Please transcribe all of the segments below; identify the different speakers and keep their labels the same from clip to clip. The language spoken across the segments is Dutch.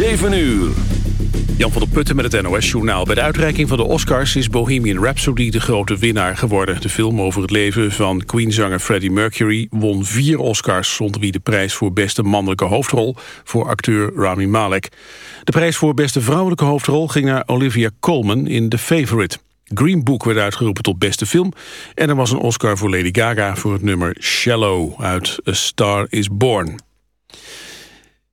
Speaker 1: 7 uur. Jan van der Putten met het NOS-journaal. Bij de uitreiking van de Oscars is Bohemian Rhapsody de grote winnaar geworden. De film over het leven van Queen-zanger Freddie Mercury won vier Oscars... onder wie de prijs voor beste mannelijke hoofdrol voor acteur Rami Malek. De prijs voor beste vrouwelijke hoofdrol ging naar Olivia Colman in The Favourite. Green Book werd uitgeroepen tot beste film... en er was een Oscar voor Lady Gaga voor het nummer Shallow uit A Star Is Born.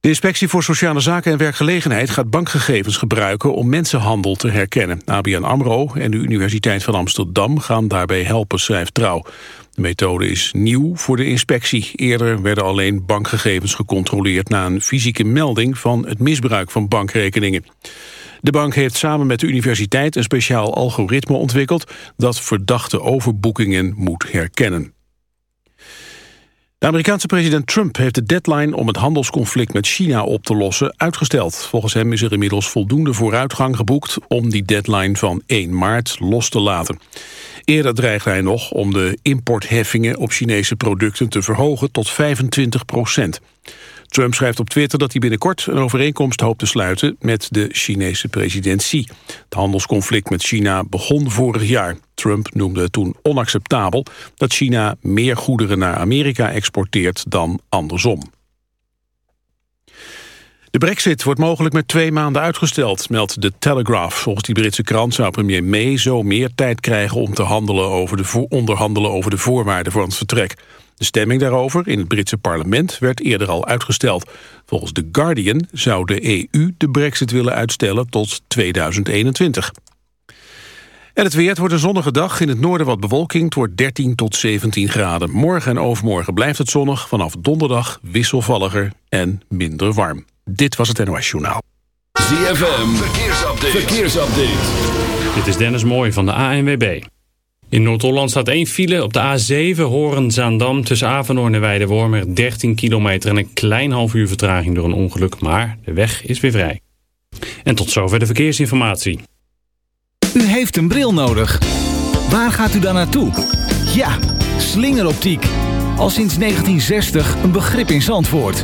Speaker 1: De Inspectie voor Sociale Zaken en Werkgelegenheid gaat bankgegevens gebruiken om mensenhandel te herkennen. ABN AMRO en de Universiteit van Amsterdam gaan daarbij helpen, schrijft Trouw. De methode is nieuw voor de inspectie. Eerder werden alleen bankgegevens gecontroleerd na een fysieke melding van het misbruik van bankrekeningen. De bank heeft samen met de universiteit een speciaal algoritme ontwikkeld dat verdachte overboekingen moet herkennen. De Amerikaanse president Trump heeft de deadline om het handelsconflict met China op te lossen uitgesteld. Volgens hem is er inmiddels voldoende vooruitgang geboekt om die deadline van 1 maart los te laten. Eerder dreigde hij nog om de importheffingen op Chinese producten te verhogen tot 25 procent. Trump schrijft op Twitter dat hij binnenkort een overeenkomst hoopt te sluiten met de Chinese president Xi. Het handelsconflict met China begon vorig jaar. Trump noemde het toen onacceptabel dat China meer goederen naar Amerika exporteert dan andersom. De brexit wordt mogelijk met twee maanden uitgesteld, meldt de Telegraph. Volgens die Britse krant zou premier May zo meer tijd krijgen om te handelen over de onderhandelen over de voorwaarden voor het vertrek. De stemming daarover in het Britse parlement werd eerder al uitgesteld. Volgens The Guardian zou de EU de brexit willen uitstellen tot 2021. En het weer, het wordt een zonnige dag. In het noorden wat bewolking, het wordt 13 tot 17 graden. Morgen en overmorgen blijft het zonnig. Vanaf donderdag wisselvalliger en minder warm. Dit was het NOS Journaal.
Speaker 2: ZFM, verkeersupdate. verkeersupdate.
Speaker 3: Dit is Dennis Mooij van de ANWB. In Noord-Holland staat één file op de A7 Horen-Zaandam tussen Avenhoorn en Weidewormer 13 kilometer en een klein half uur vertraging door een ongeluk, maar de weg is weer vrij. En tot zover de verkeersinformatie.
Speaker 4: U heeft een bril nodig. Waar gaat u dan naartoe? Ja, slingeroptiek. Al sinds 1960 een begrip in Zandvoort.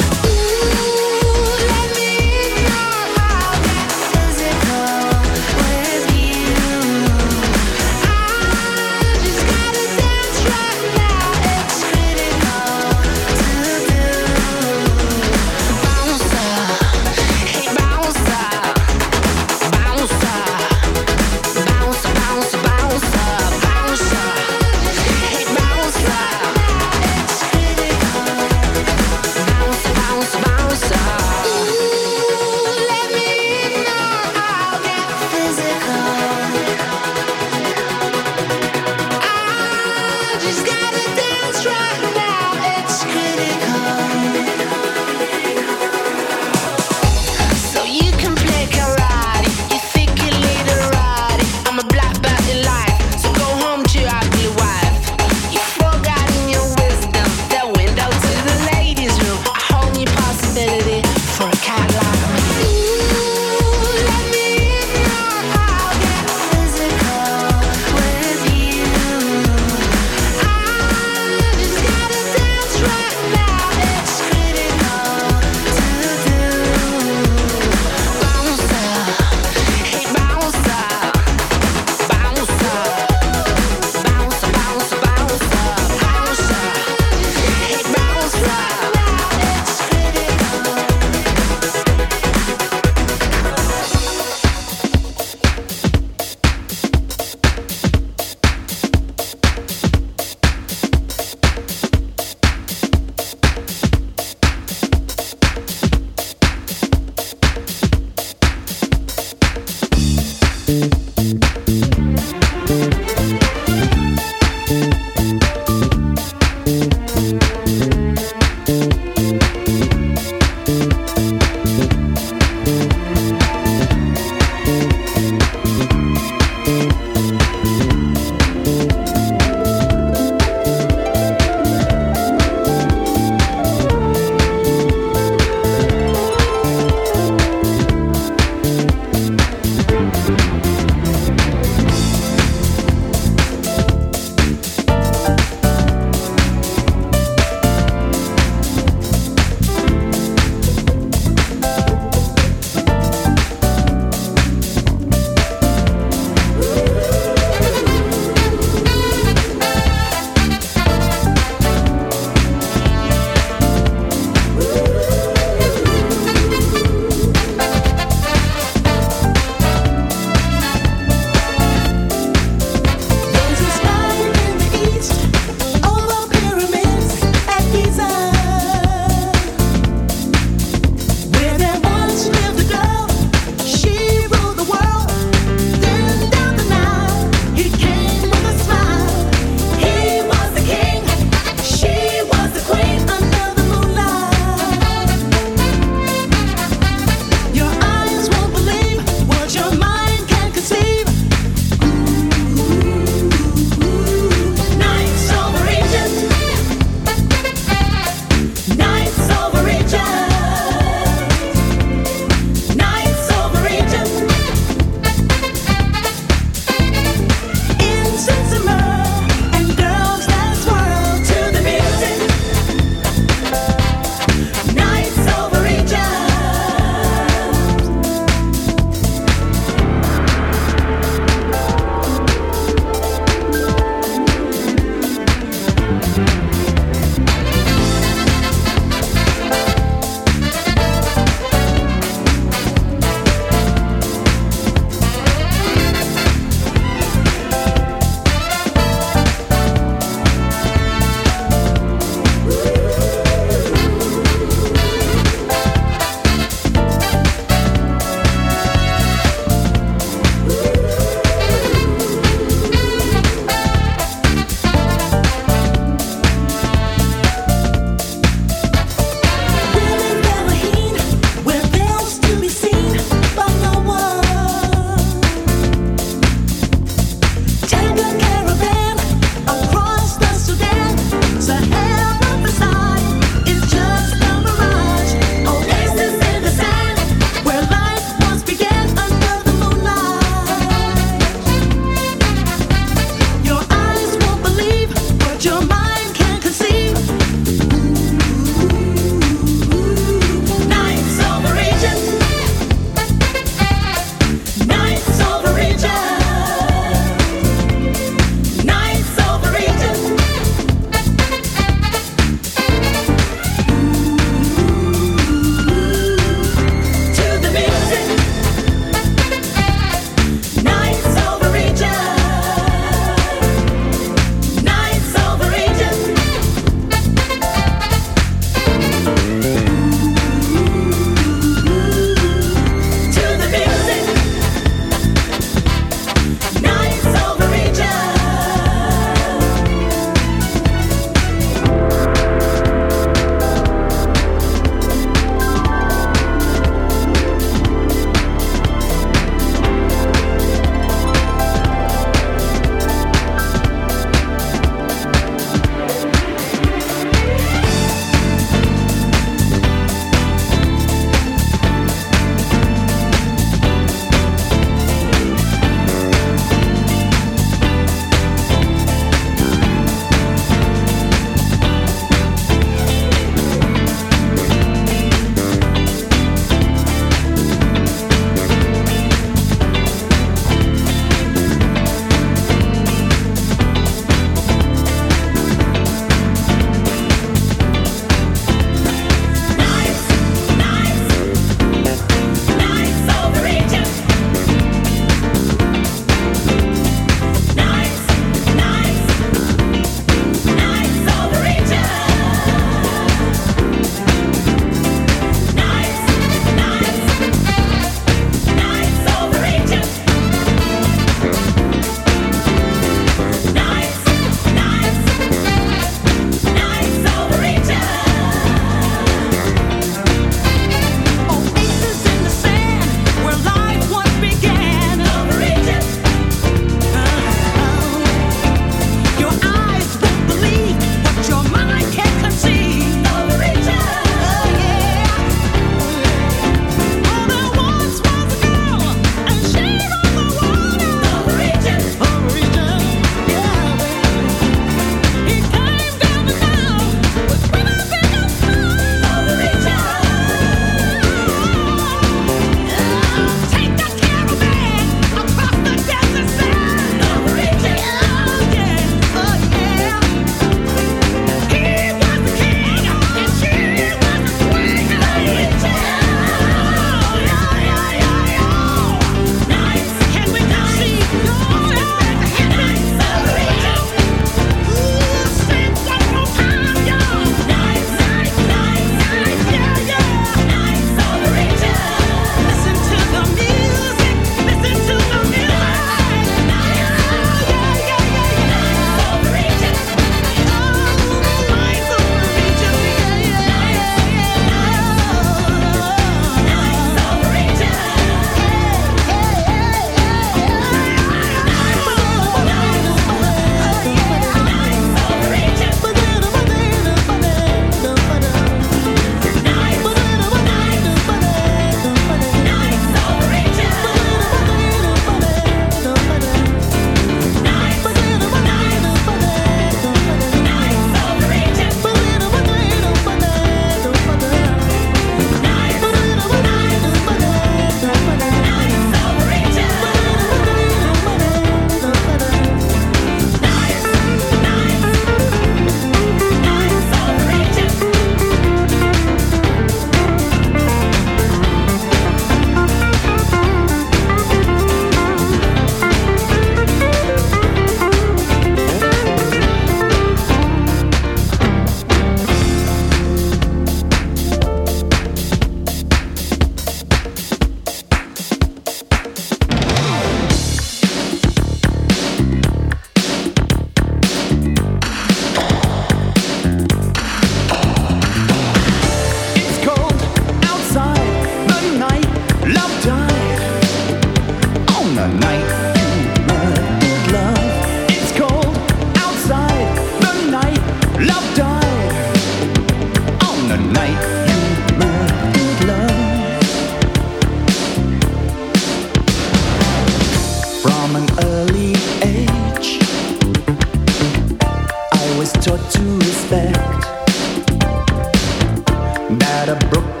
Speaker 5: at a brook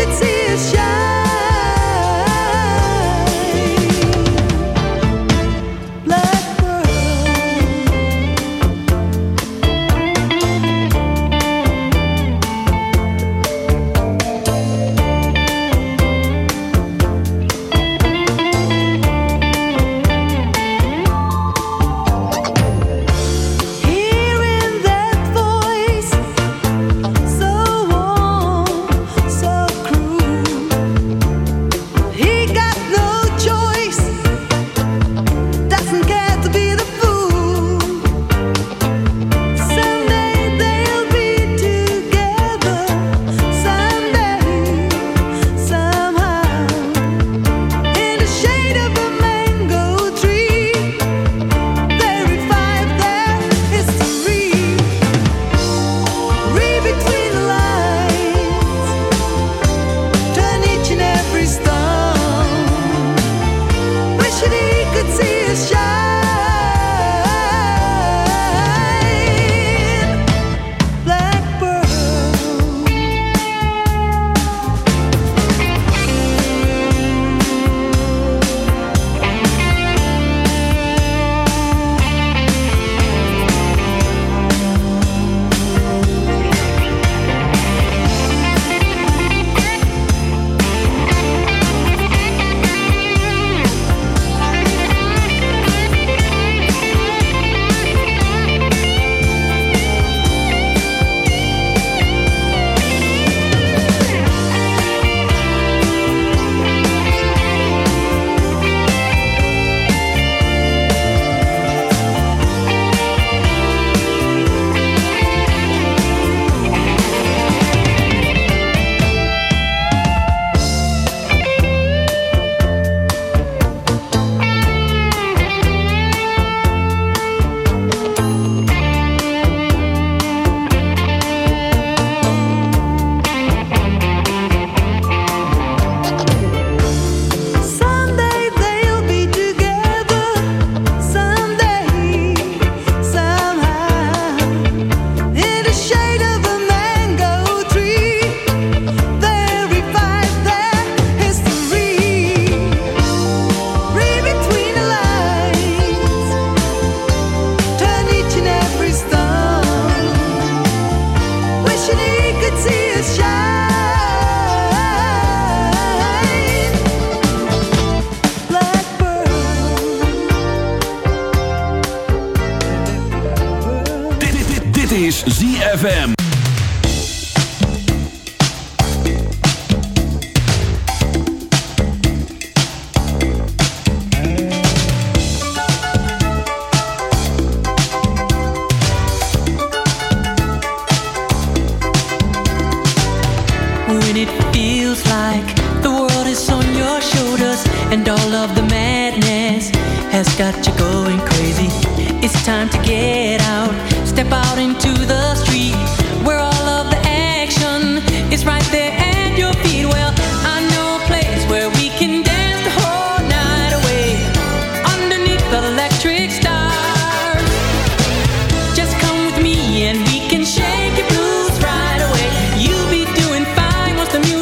Speaker 6: It's.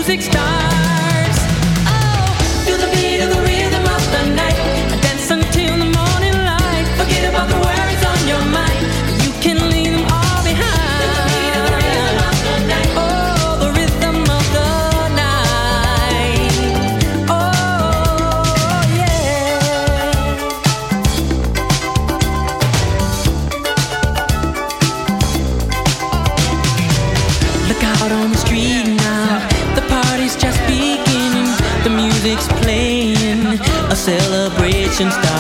Speaker 7: Once the
Speaker 2: patience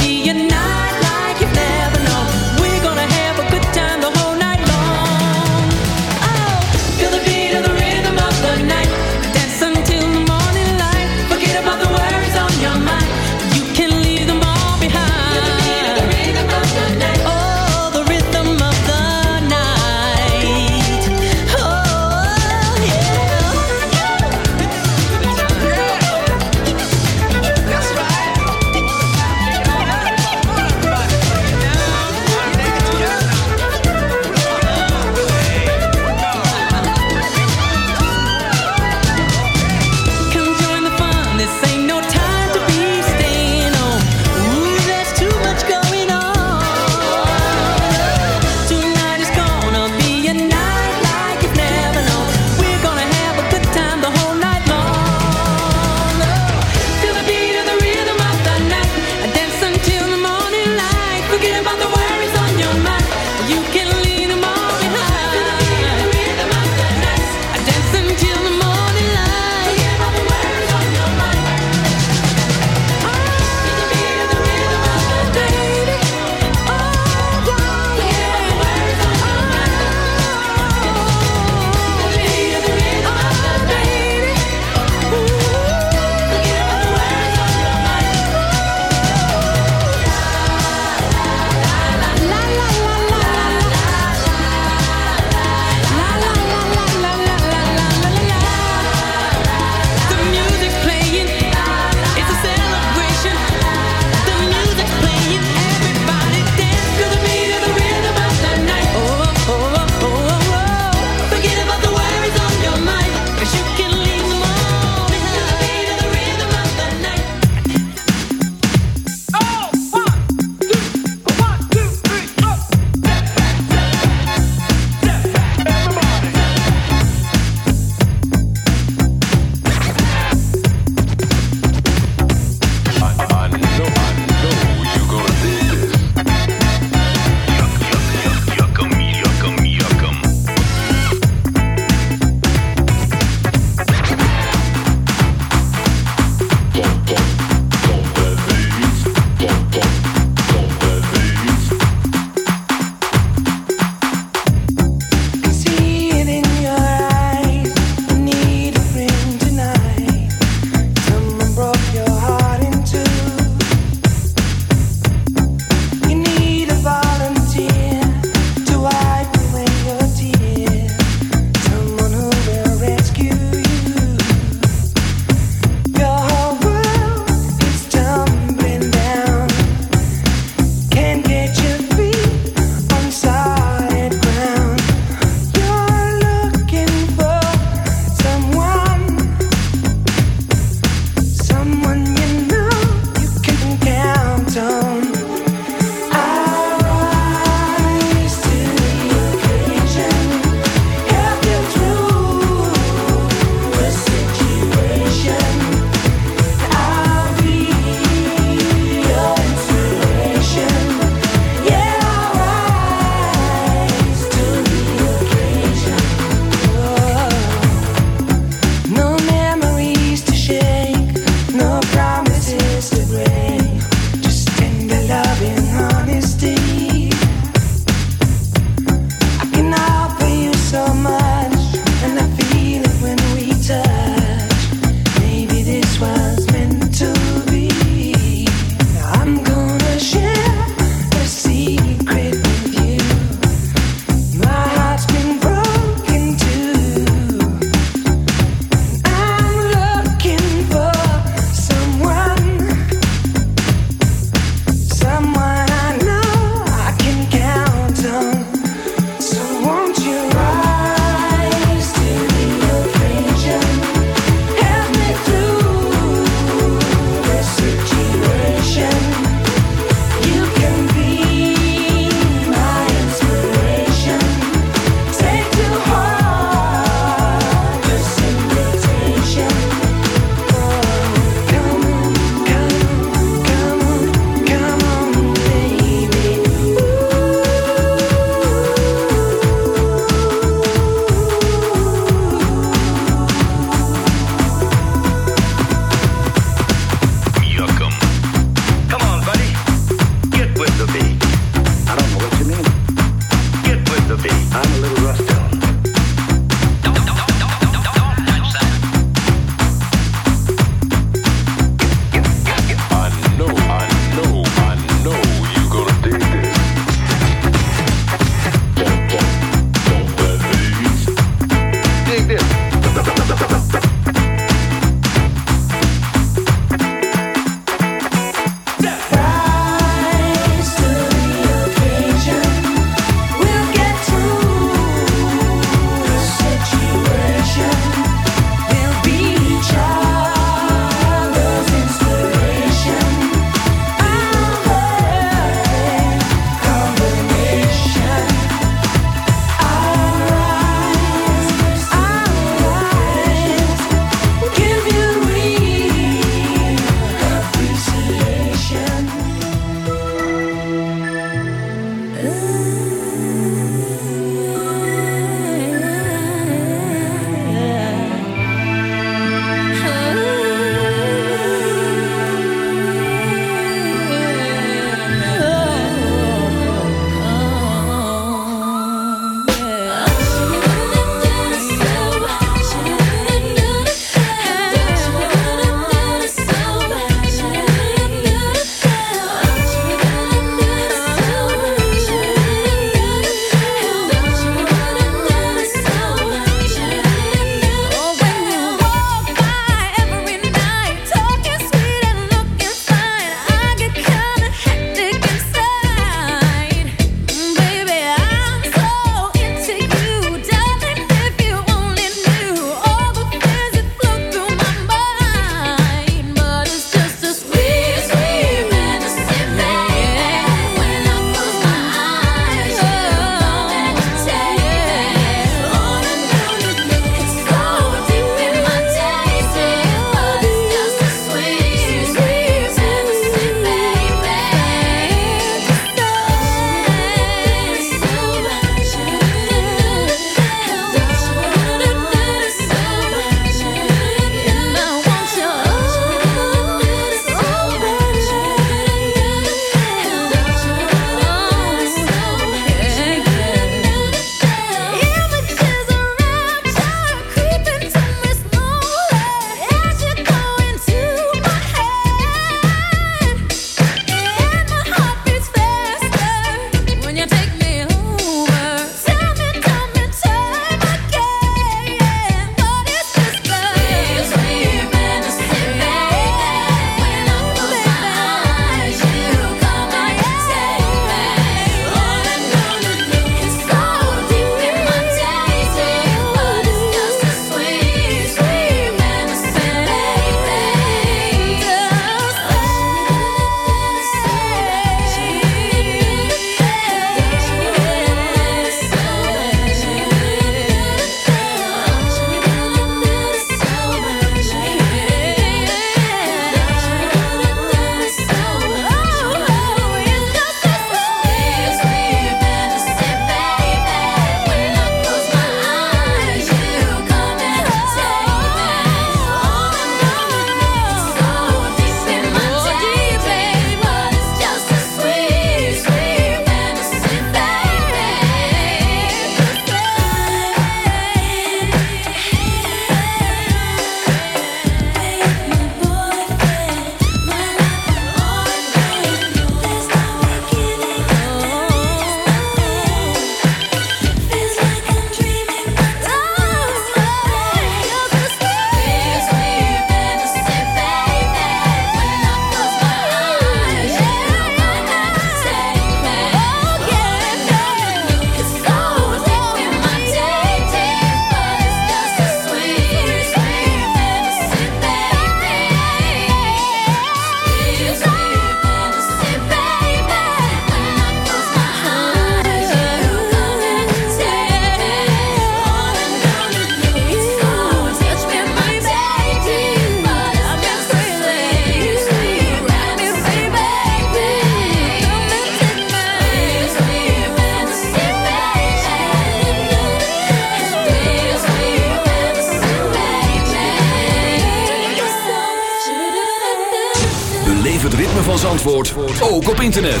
Speaker 2: internet.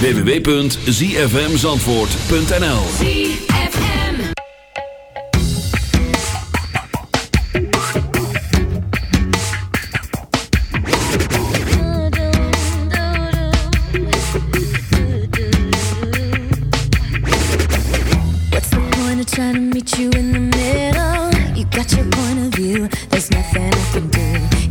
Speaker 2: www.zfmzandvoort.nl
Speaker 8: meet you in middle? You point of view. Do.